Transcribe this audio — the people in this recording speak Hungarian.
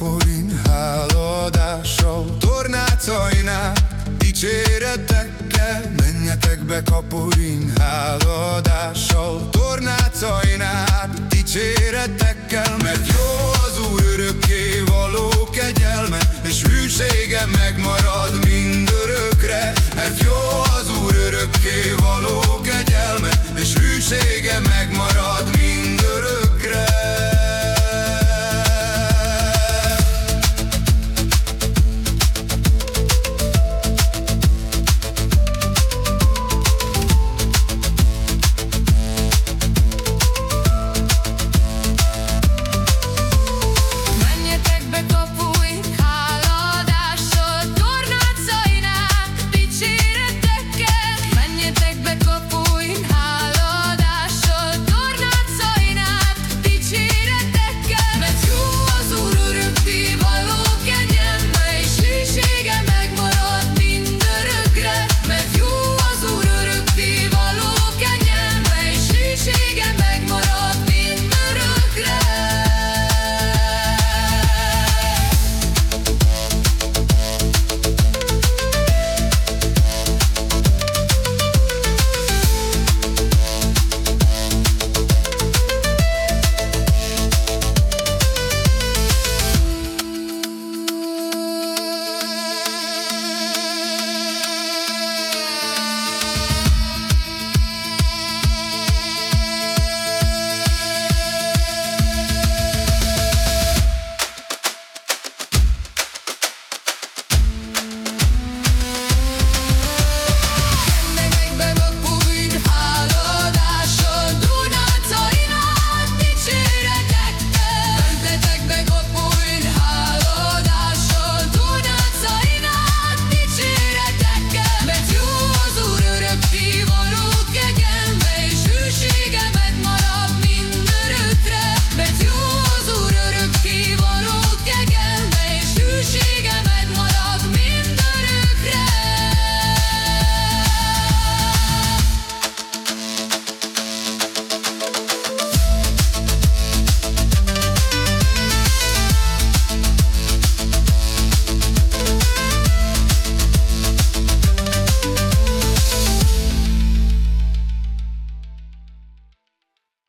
Kaporin háladással, tornácainál, dicséretekkel Menjetek be kaporin háladással, tornácainál, dicséretekkel Mert jó az új örökké való kegyelme, és hűsége megmarad mindörökre Mert jó